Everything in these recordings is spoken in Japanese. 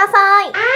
ださい。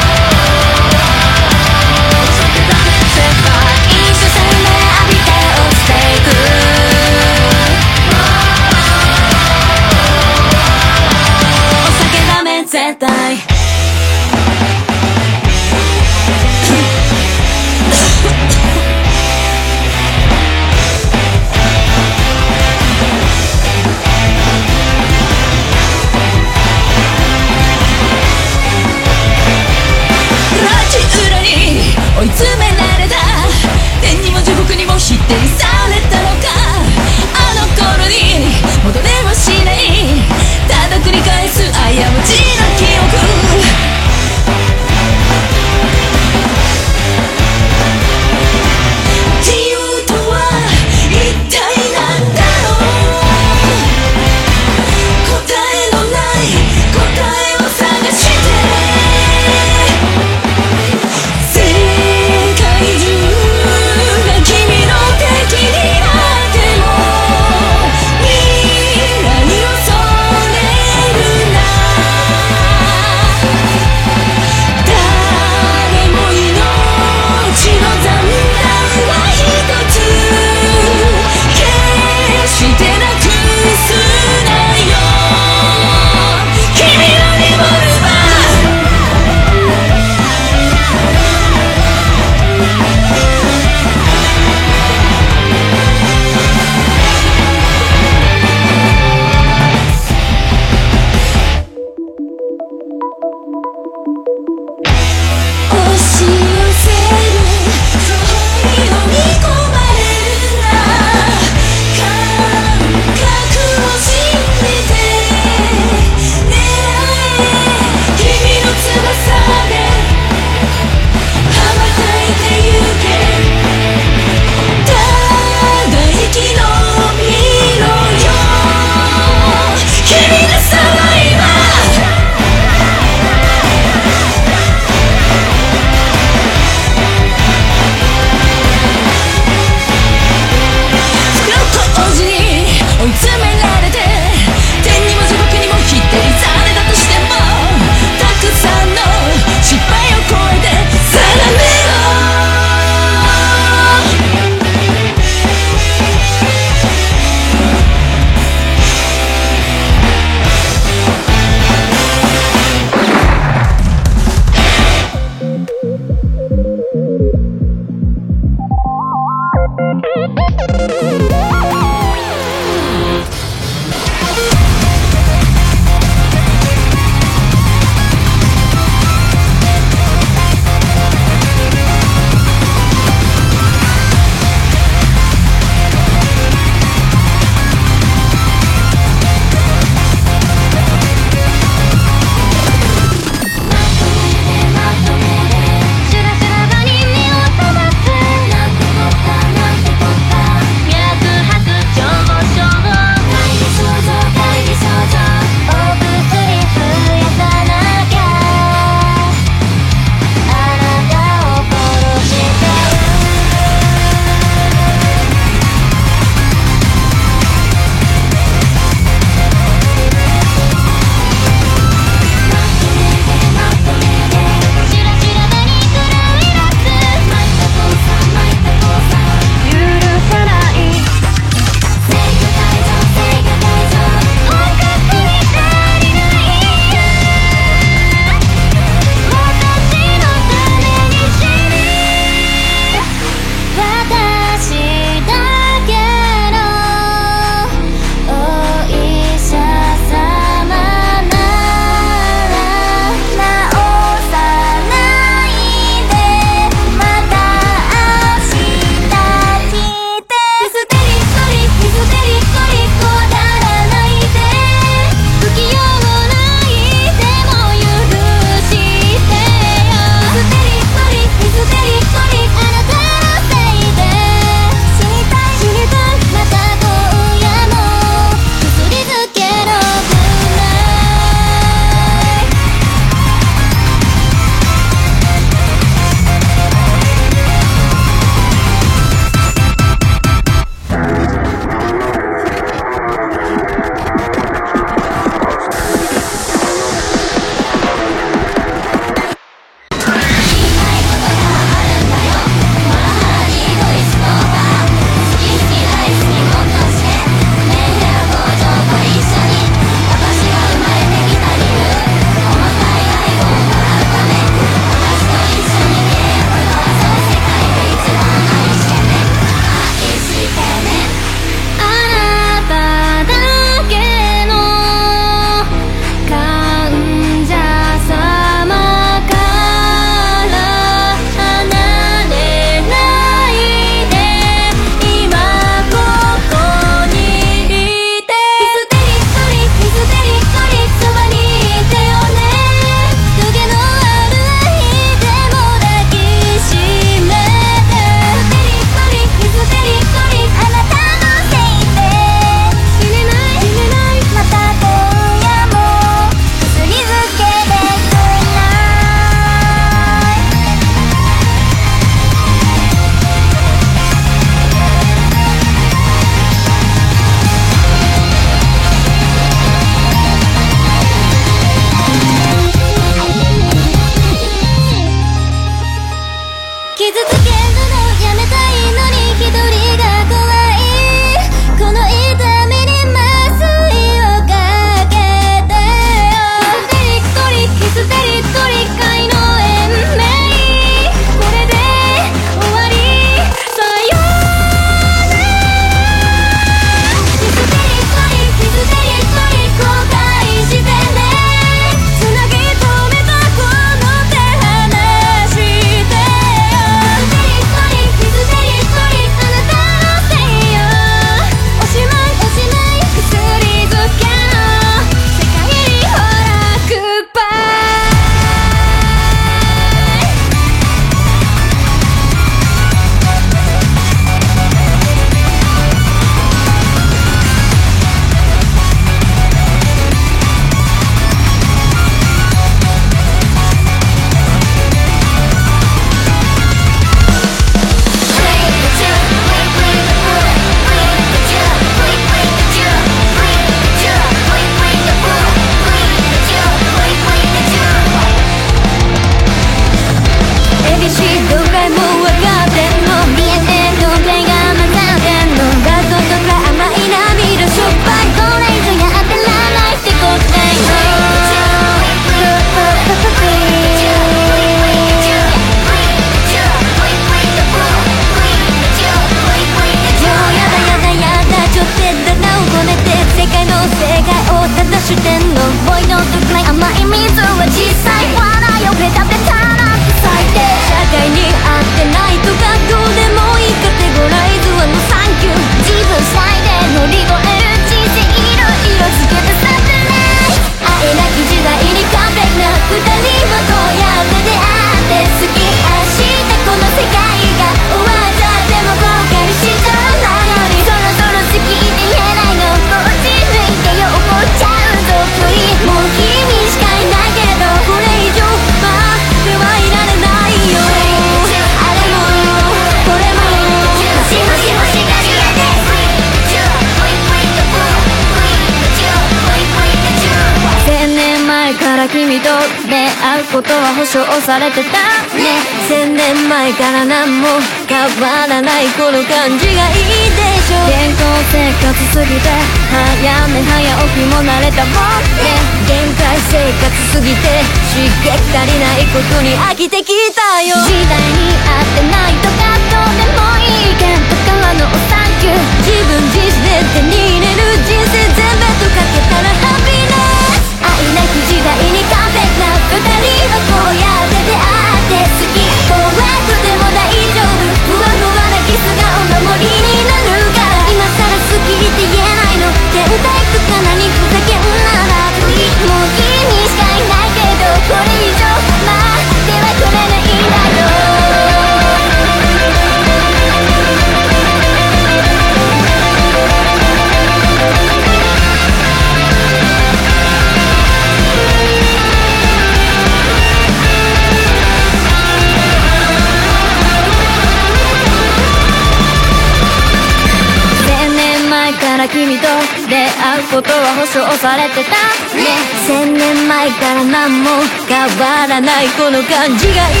ないこの感じがいい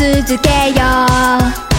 続けよう。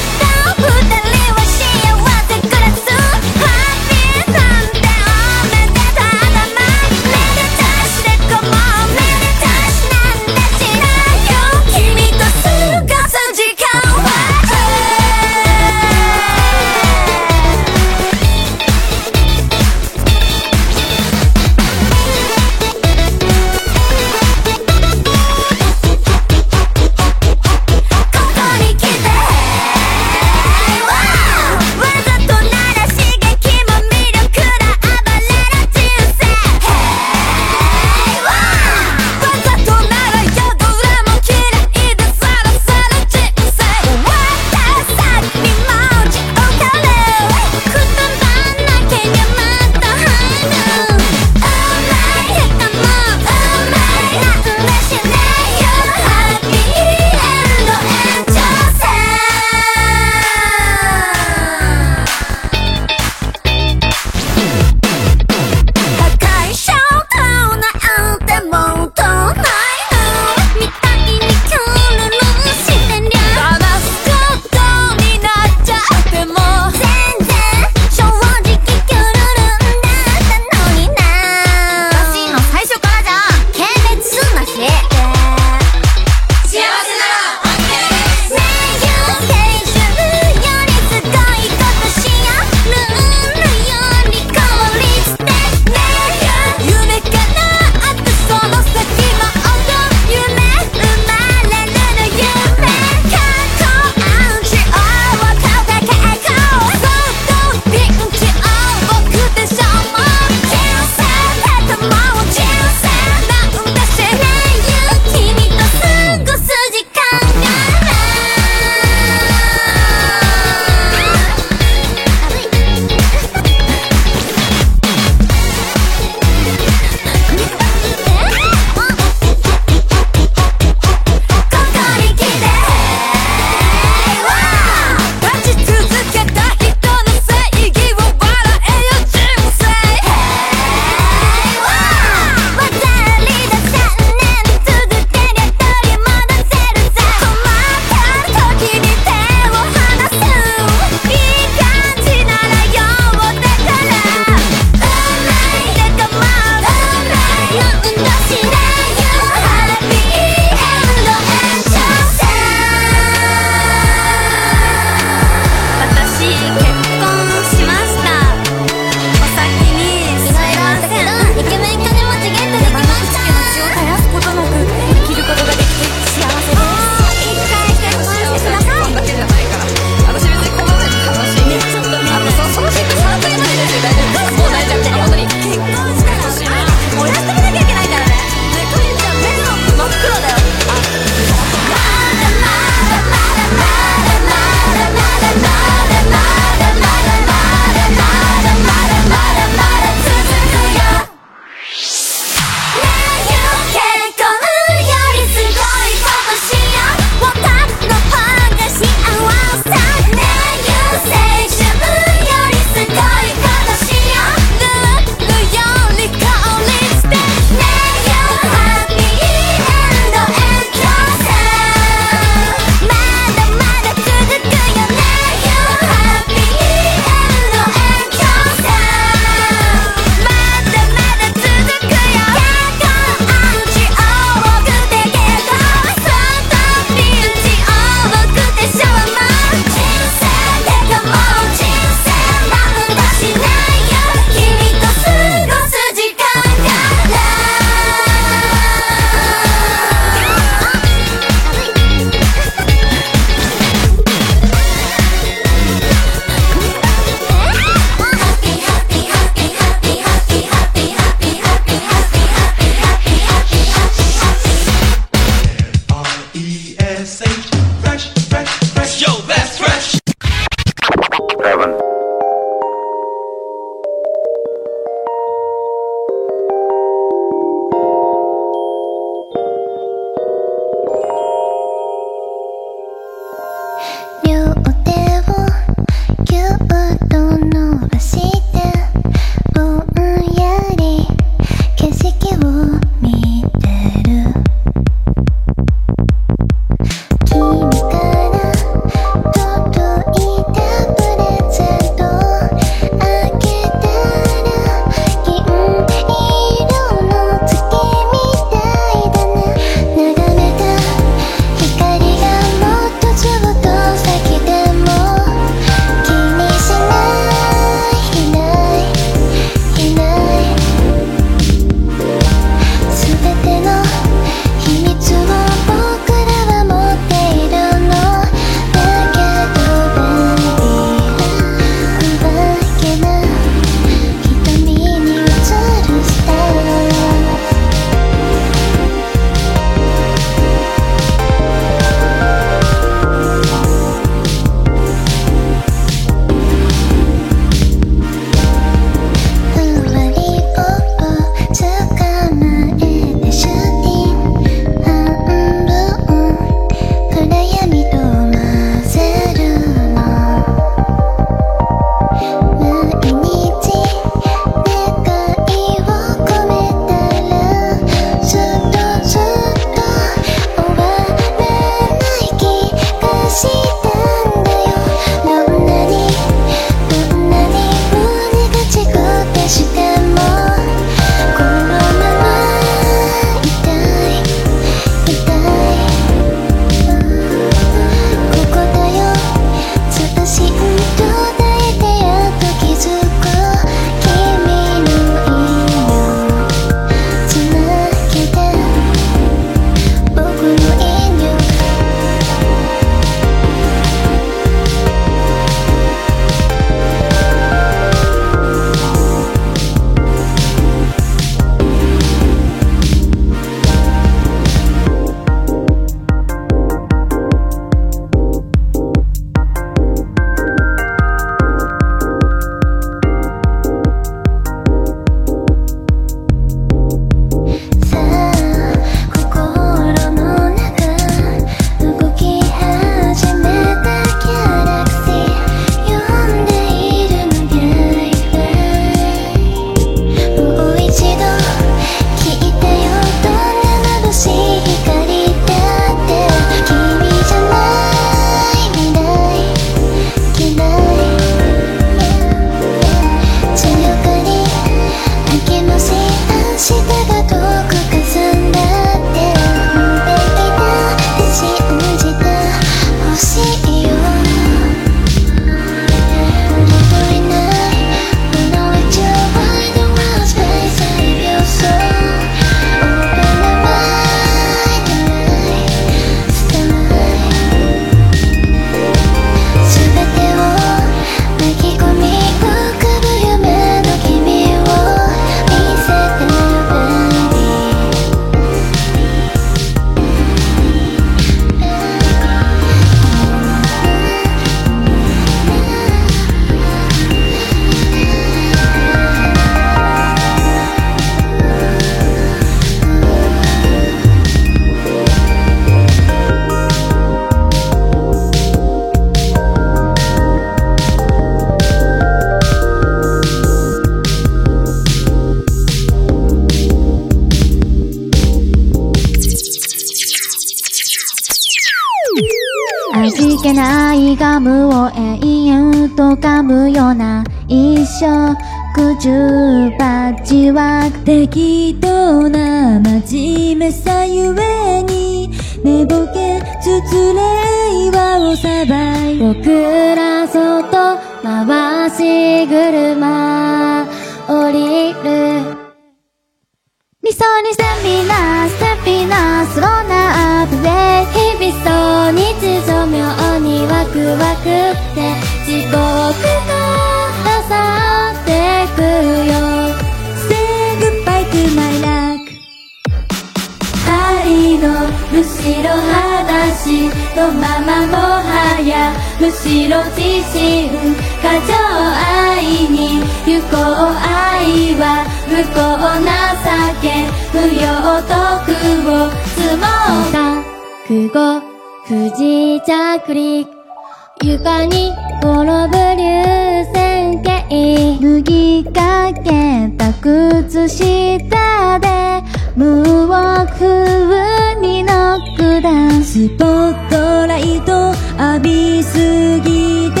浴びすぎて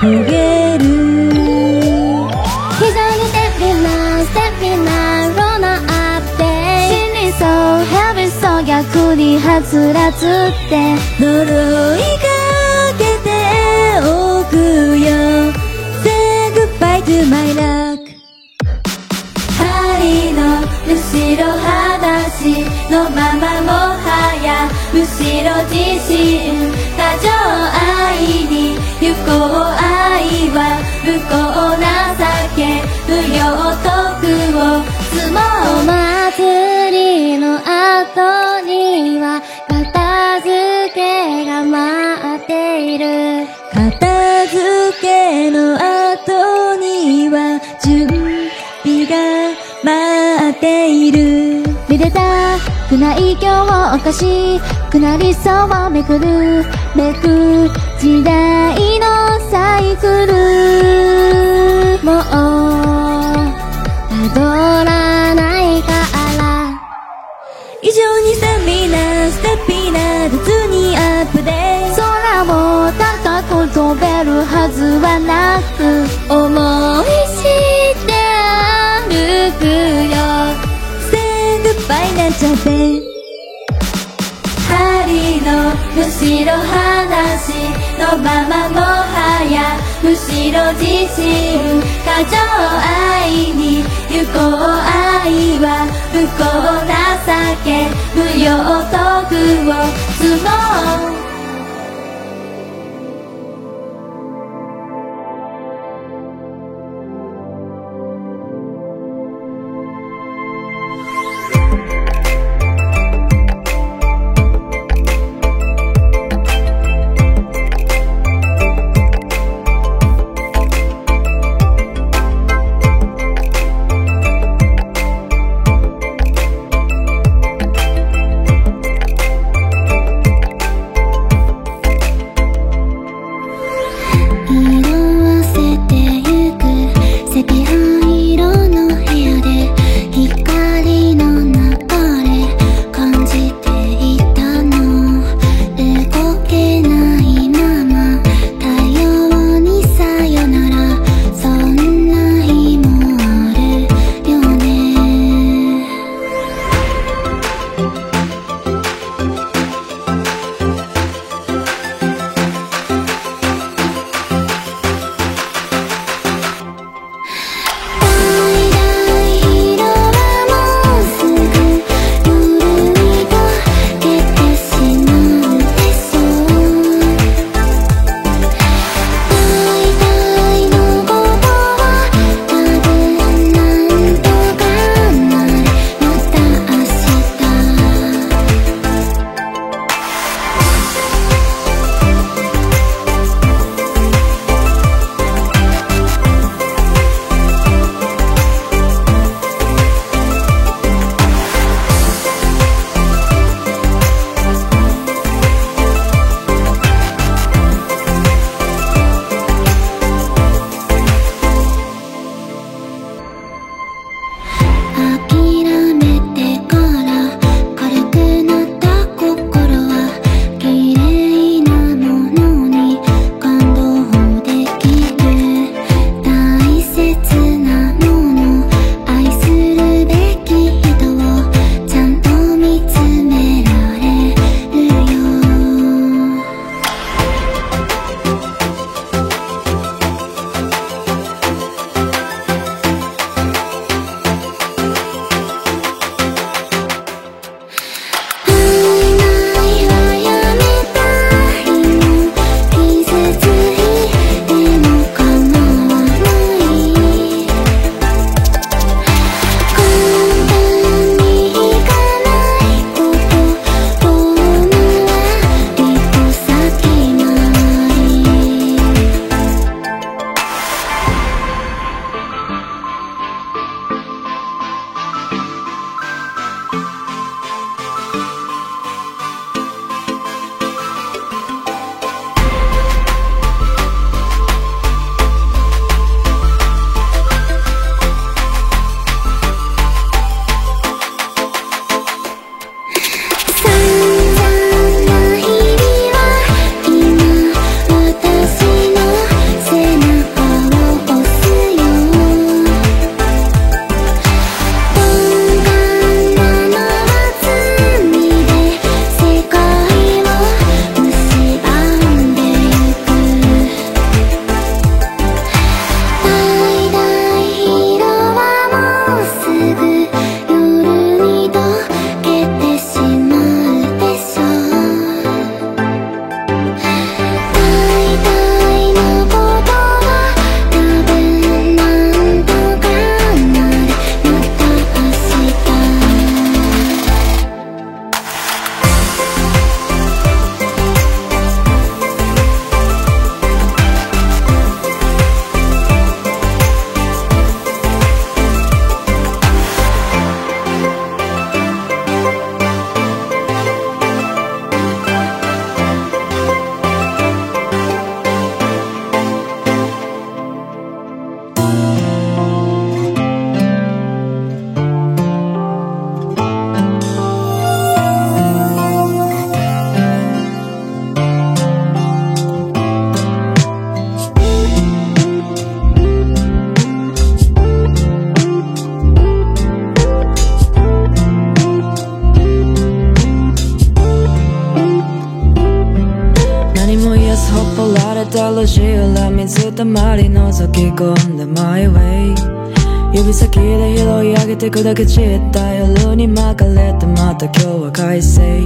焦げる。膝にセテッピなステッピなローナアップデー心理 so 逆にはつらつって呪いかけておくよ。Say goodbye to my love. 白自身過剰愛に不幸愛は不幸情け不良徳を積もうお祭りの後には片付けが待っている片付けの後には準備が待っているめでたくない今日もおかしいくなりそうめくるめく時代のサイクル。もうたどらないから。異常にスタミナスタピナ雑にアップで空を高く飛べるはずはなく思い後ろ自身過剰愛に行こう愛は不幸情け無用徳を積もう。散った夜に巻かれてまた今日は快晴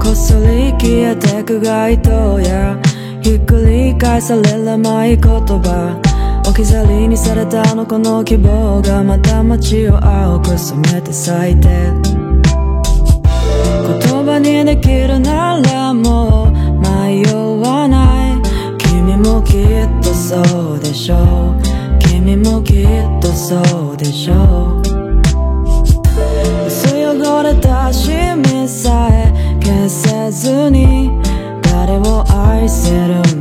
こっそり消えてく街灯やひっくり返される甘い言葉置き去りにされたあの子の希望がまた街を青く染めて咲いて言葉にできるならもう迷わない君もきっとそうでしょう君もきっとそうでしょうずに誰を愛せる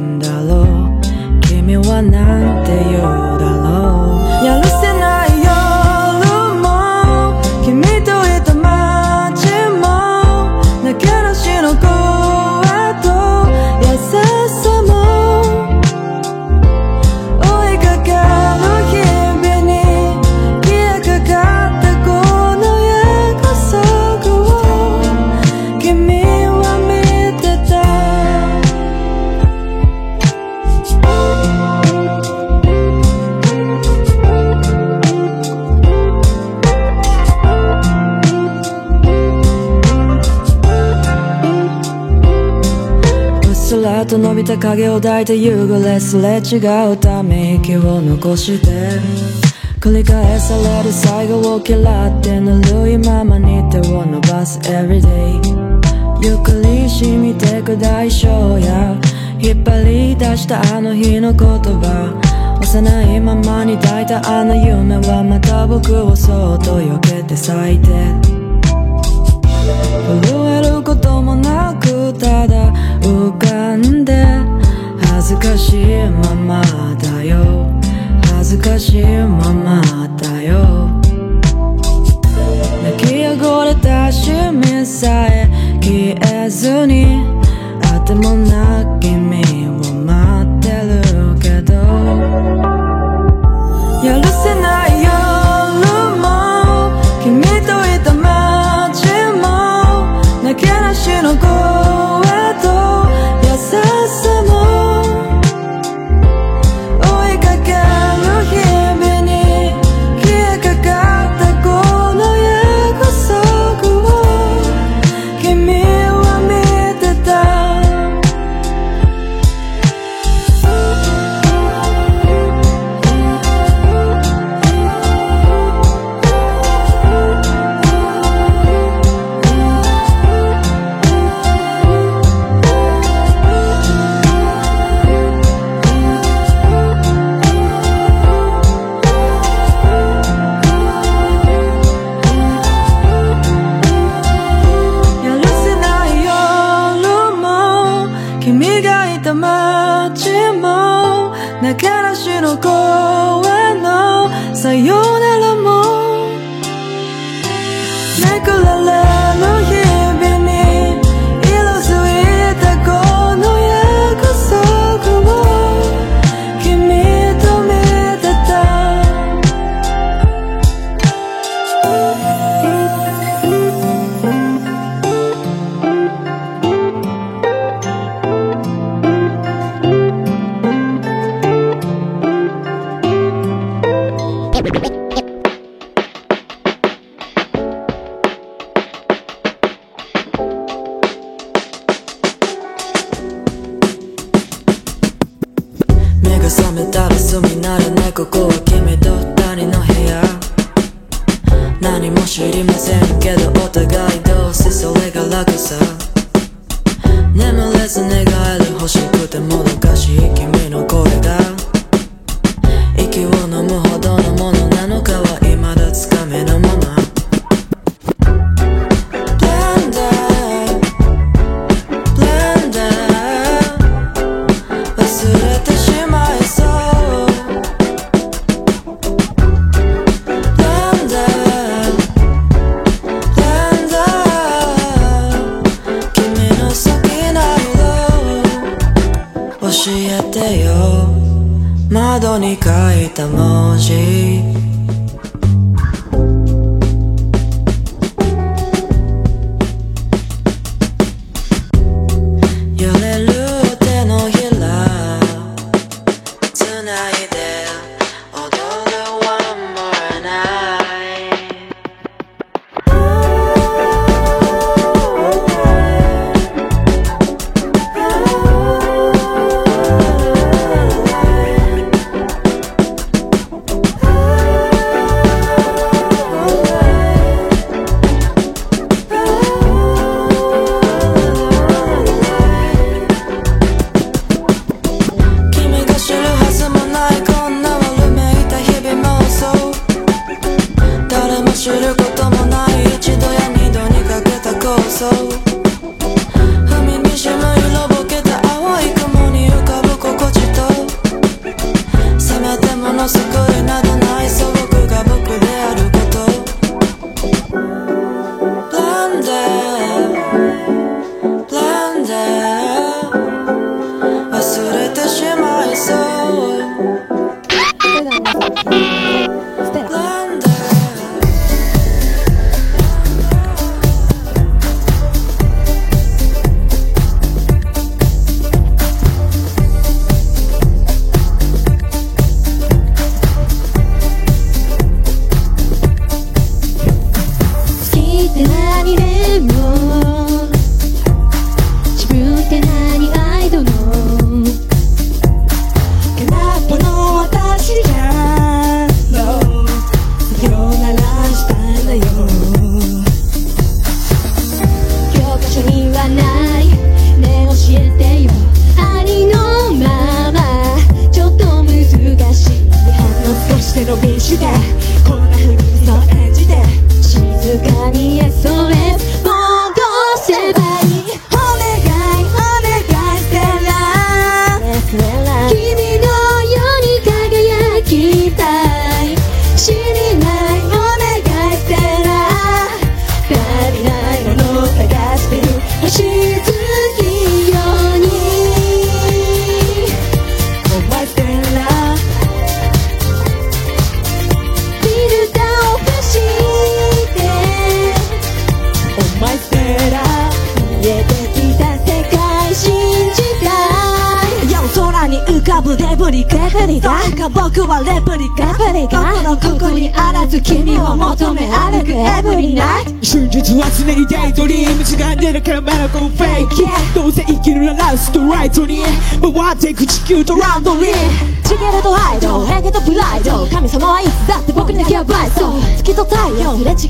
びた影を抱いて夕暮れすれ違うため息を残して繰り返される最後を嫌ってぬるいままに手を伸ばす。Everyday ゆっくり染みてく代償や引っ張り出したあの日の言葉幼いままに抱いたあの夢はまた僕をそっと避けて咲いて。恥ずかし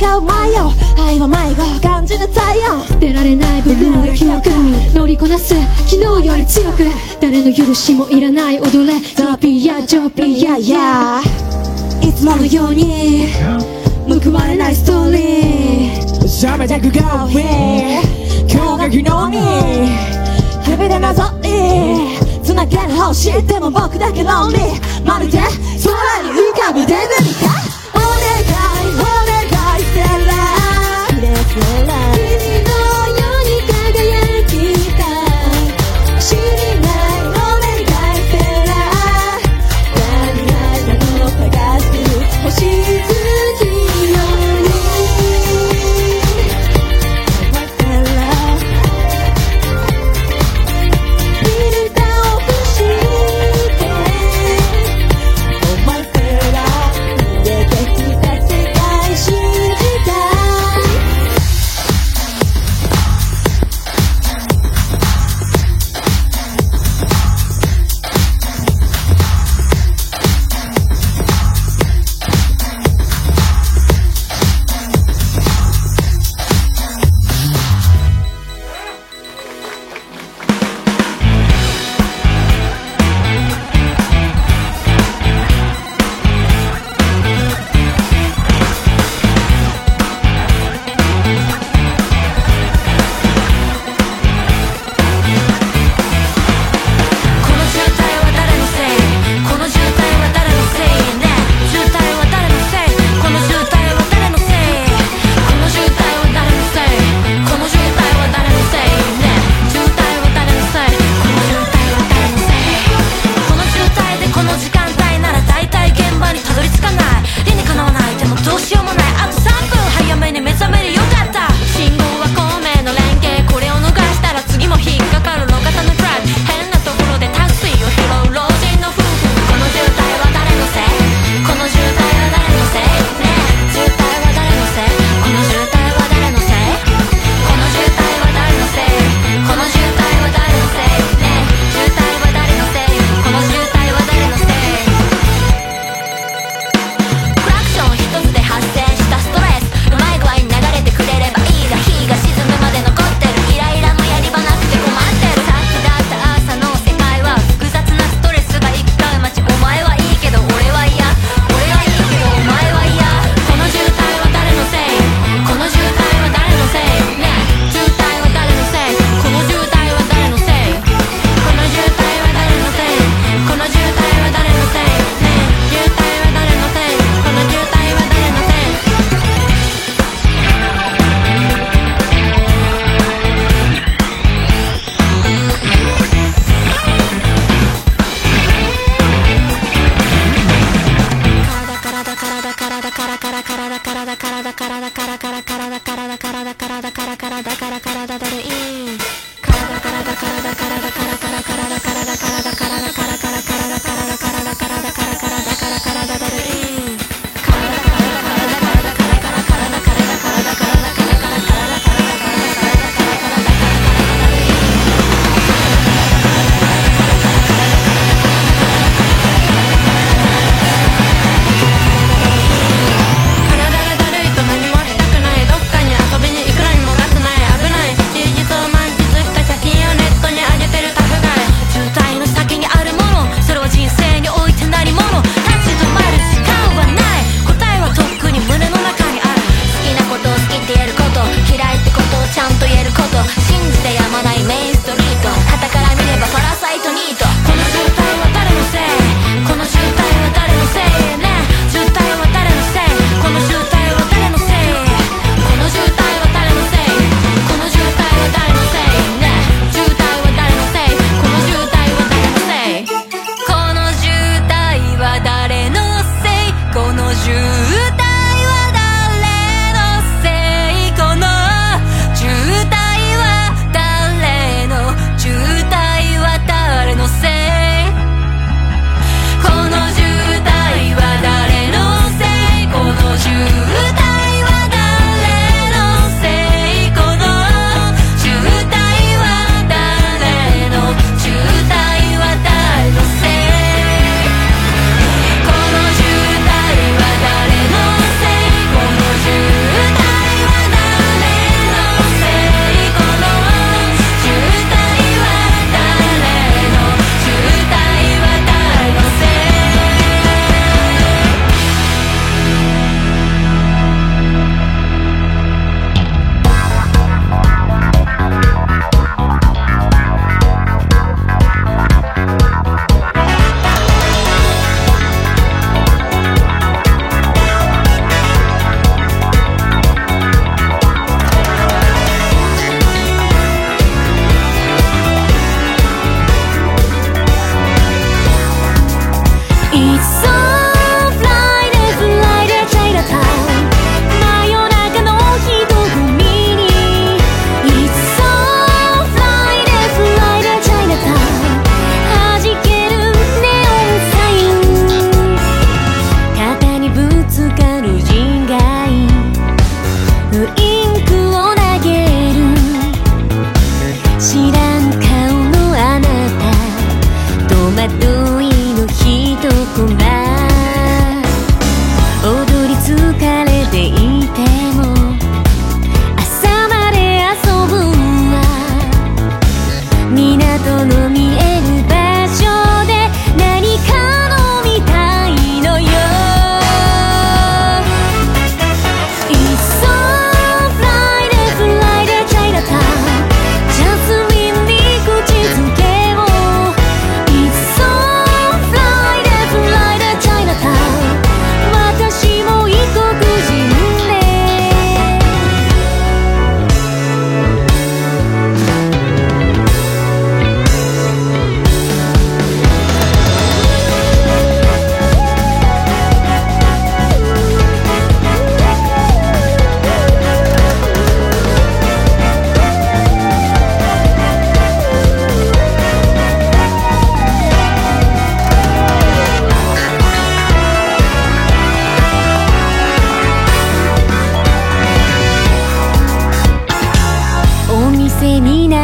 違う迷よ。愛は迷子感じる太陽捨てられないブルーな記憶乗りこなす。昨日より強く誰の許しもいらない踊れ。ゾピアジョピアやいつものように。報われないストーリー。冷めてく going 今日が昨日に。日々で謎に繋げる星でも僕だけロンリーまるで空に浮かぶデブリかお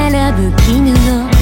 選ぶ絹の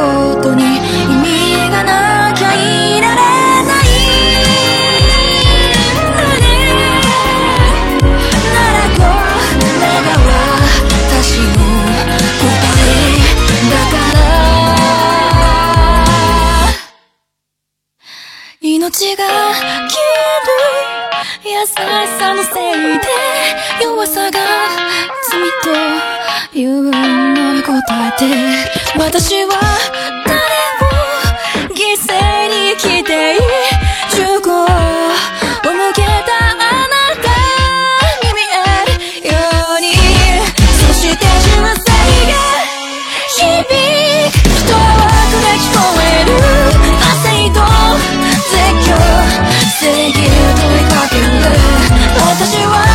ことに意味がなきゃいられないならこれが私の答えだから命が消える優しさのせいで弱さが罪というの答えて私は誰を犠牲に生きていい中古を向けたあなたに見えるようにそして純粋が響く人は遠くで聞こえる汗と絶叫正義を問いかける私は